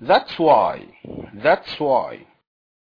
That's why, hmm. that's why.